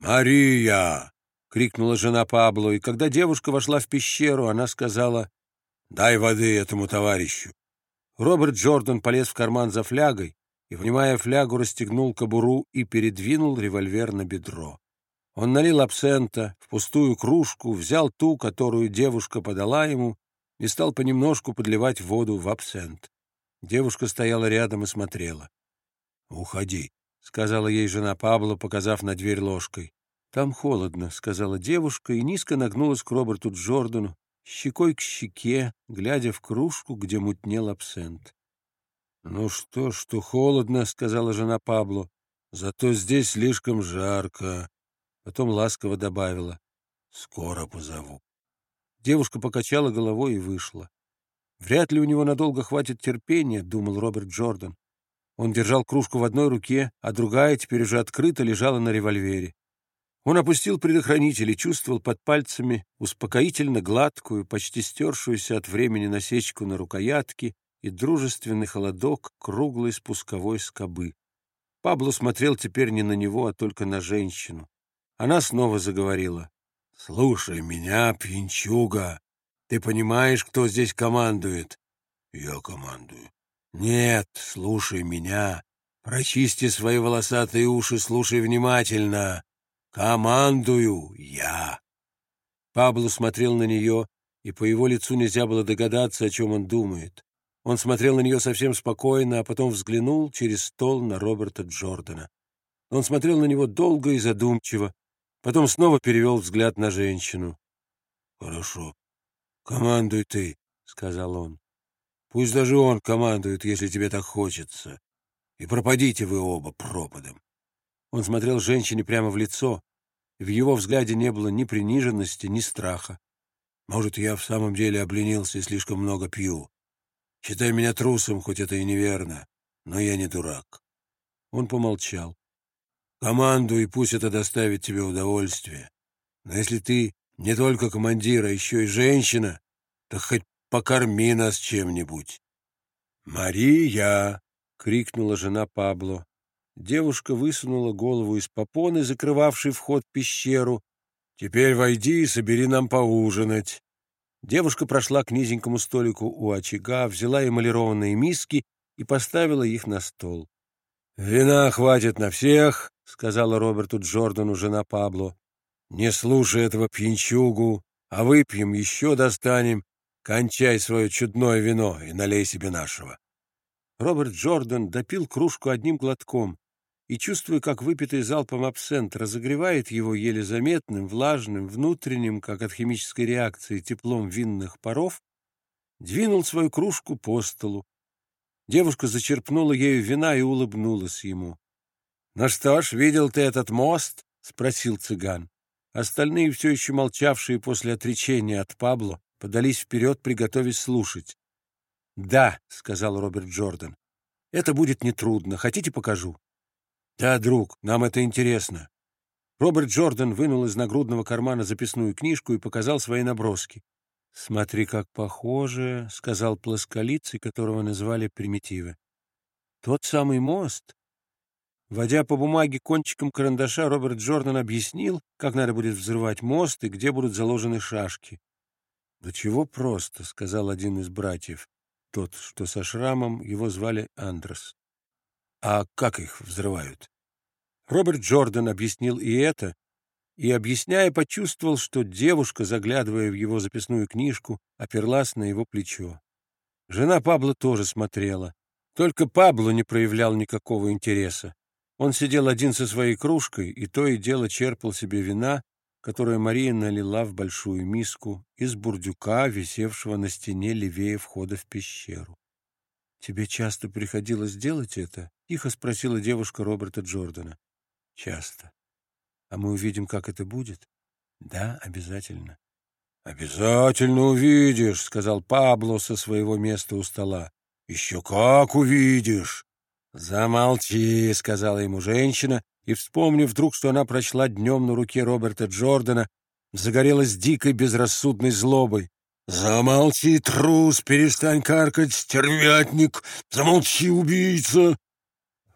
«Мария!» — крикнула жена Пабло, и когда девушка вошла в пещеру, она сказала «Дай воды этому товарищу». Роберт Джордан полез в карман за флягой и, внимая флягу, расстегнул кобуру и передвинул револьвер на бедро. Он налил абсента в пустую кружку, взял ту, которую девушка подала ему, и стал понемножку подливать воду в абсент. Девушка стояла рядом и смотрела. «Уходи», — сказала ей жена Пабло, показав на дверь ложкой. «Там холодно», — сказала девушка и низко нагнулась к Роберту Джордану, щекой к щеке, глядя в кружку, где мутнел абсент. «Ну что, что холодно», — сказала жена Пабло, — «зато здесь слишком жарко». Потом ласково добавила, «Скоро позову». Девушка покачала головой и вышла. «Вряд ли у него надолго хватит терпения», — думал Роберт Джордан. Он держал кружку в одной руке, а другая теперь уже открыто лежала на револьвере. Он опустил предохранитель и чувствовал под пальцами успокоительно гладкую, почти стершуюся от времени насечку на рукоятке и дружественный холодок круглой спусковой скобы. Пабло смотрел теперь не на него, а только на женщину. Она снова заговорила. «Слушай меня, пьянчуга. Ты понимаешь, кто здесь командует?» «Я командую». «Нет, слушай меня. Прочисти свои волосатые уши, слушай внимательно. Командую я». Пабло смотрел на нее, и по его лицу нельзя было догадаться, о чем он думает. Он смотрел на нее совсем спокойно, а потом взглянул через стол на Роберта Джордана. Он смотрел на него долго и задумчиво, потом снова перевел взгляд на женщину. «Хорошо, командуй ты», — сказал он. Пусть даже он командует, если тебе так хочется. И пропадите вы оба пропадом. Он смотрел женщине прямо в лицо, в его взгляде не было ни приниженности, ни страха. Может, я в самом деле обленился и слишком много пью. Считай меня трусом, хоть это и неверно, но я не дурак. Он помолчал. Командуй, пусть это доставит тебе удовольствие. Но если ты не только командир, а еще и женщина, то хоть покорми нас чем-нибудь. «Мария!» — крикнула жена Пабло. Девушка высунула голову из попоны, закрывавшей вход в пещеру. «Теперь войди и собери нам поужинать». Девушка прошла к низенькому столику у очага, взяла эмалированные миски и поставила их на стол. «Вина хватит на всех», — сказала Роберту Джордану жена Пабло. «Не слушай этого пьянчугу, а выпьем, еще достанем Кончай свое чудное вино и налей себе нашего. Роберт Джордан допил кружку одним глотком и, чувствуя, как выпитый залпом абсент разогревает его еле заметным, влажным, внутренним, как от химической реакции, теплом винных паров, двинул свою кружку по столу. Девушка зачерпнула ею вина и улыбнулась ему. — Ну что ж, видел ты этот мост? — спросил цыган. Остальные, все еще молчавшие после отречения от Пабло, подались вперед, приготовясь слушать. «Да», — сказал Роберт Джордан, — «это будет нетрудно. Хотите, покажу?» «Да, друг, нам это интересно». Роберт Джордан вынул из нагрудного кармана записную книжку и показал свои наброски. «Смотри, как похоже», — сказал плосколицый, которого назвали Примитивы. «Тот самый мост». Водя по бумаге кончиком карандаша, Роберт Джордан объяснил, как надо будет взрывать мост и где будут заложены шашки. «Да чего просто», — сказал один из братьев, тот, что со шрамом, его звали Андрес. «А как их взрывают?» Роберт Джордан объяснил и это, и, объясняя, почувствовал, что девушка, заглядывая в его записную книжку, оперлась на его плечо. Жена Пабло тоже смотрела. Только Пабло не проявлял никакого интереса. Он сидел один со своей кружкой и то и дело черпал себе вина, которое Мария налила в большую миску из бурдюка, висевшего на стене левее входа в пещеру. — Тебе часто приходилось делать это? — тихо спросила девушка Роберта Джордана. — Часто. — А мы увидим, как это будет? — Да, обязательно. — Обязательно увидишь, — сказал Пабло со своего места у стола. — Еще как увидишь! — Замолчи, — сказала ему женщина, и, вспомнив вдруг, что она прочла днем на руке Роберта Джордана, загорелась дикой безрассудной злобой. «Замолчи, трус, перестань каркать, стервятник! Замолчи, убийца!»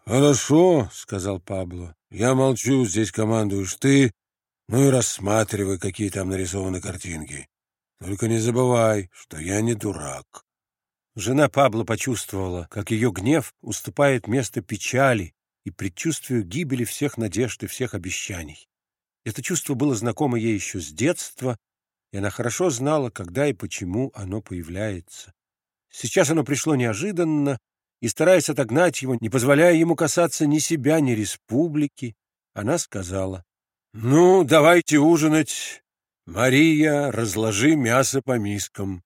«Хорошо», — сказал Пабло, — Я молчу, здесь командуешь ты, ну и рассматривай, какие там нарисованы картинки. Только не забывай, что я не дурак. Жена Пабло почувствовала, как ее гнев уступает место печали и предчувствию гибели всех надежд и всех обещаний. Это чувство было знакомо ей еще с детства, и она хорошо знала, когда и почему оно появляется. Сейчас оно пришло неожиданно, и, стараясь отогнать его, не позволяя ему касаться ни себя, ни республики, она сказала, «Ну, давайте ужинать. Мария, разложи мясо по мискам».